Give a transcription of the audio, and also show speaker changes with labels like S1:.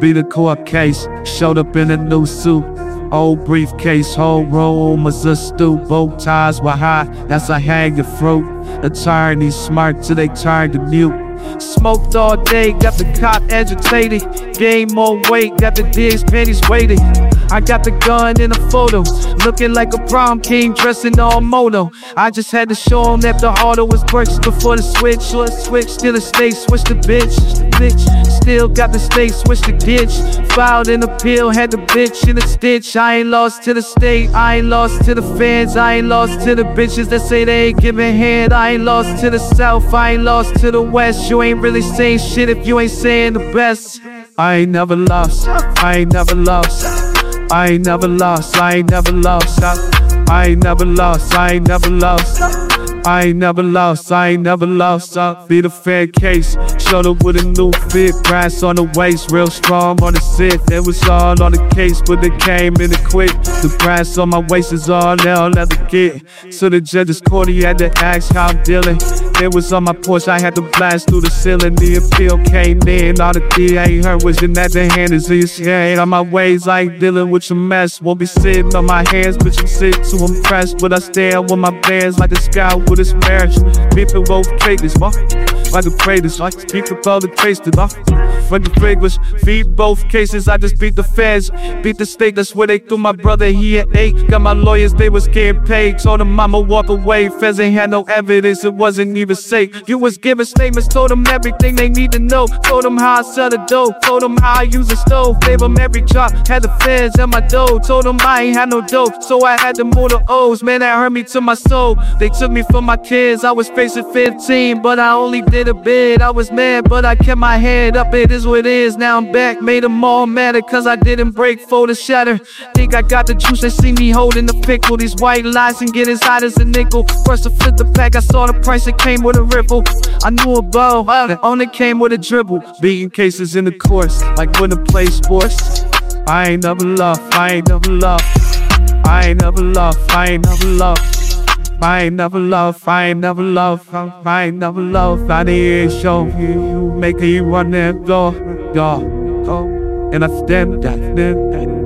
S1: Be the court case, showed up in a new suit. Old briefcase, whole room was a stew. Bow ties were high, that's a hanging fruit. Attorneys smart till they turn to mute. Smoked all day, got the cop agitated. Gain more weight, got the digs panties waiting. I got the gun in the photo, looking like a prom king dressing all mono. I just had to show him that the auto was bricks before the switch. Short switch, still a state, switch the bitch. Bitch, still got the state, switch the ditch. Filed an appeal, had the bitch in a stitch. I ain't lost to the state, I ain't lost to the fans, I ain't lost to the bitches that say they ain't giving head. I ain't lost to the south, I ain't lost to the west. You ain't really saying shit if you ain't saying the best. I ain't never lost, I ain't never lost. I ain't never lost, I ain't never lost. I ain't never lost, I ain't never lost. I ain't never lost, I ain't never lost. I be the fair case. Showed up with a new fit, brass on the waist, real strong on the sit. It was all on the case, but it came in it quick. The brass on my waist is all now leather kit. So the judge's court, he had to ask how I'm dealing. It was on my porch, I had to blast through the ceiling. The appeal came in, all the DA heard was in that the hand is his hand. On my ways, I ain't dealing with your mess. Won't be sitting on my hands, but I'm sick too impressed. But I stand with my bands like the sky with its marriage. People both take this, fuck. Like the greatest, like keep up all the taste of off. For the fragrance, feed both cases. I just beat the feds, beat the state. That's where they threw my brother. He had eight. Got my lawyers, they was getting paid. Told him I'ma walk away. Feds ain't had no evidence, it wasn't even safe. You was giving statements, told them everything they need to know. Told them how I sell the dough, told them how I use a stove. Gave them every drop, had the feds in my dough. Told them I ain't had no dough, so I had to move the O's. Man, that hurt me to my soul. They took me for my kids, I was facing 15, but I only did a bid. I was mad, but I kept my head up. It is what it is. Now I'm back, made them all matter, cause I didn't break for the shatter. Think I got the juice, they see me holding the pickle. These white lies and get as hot as a nickel. First to flip the pack, I saw the price, it came with a ripple. I knew a bow, that only came with a dribble. Beating cases in the course, like when to play sports. I ain't never lost, I ain't never lost. I ain't never lost, I ain't never lost. I ain't never lost, I ain't never lost, I ain't never lost. I need show you, make you run that door, door. And I stand that, that,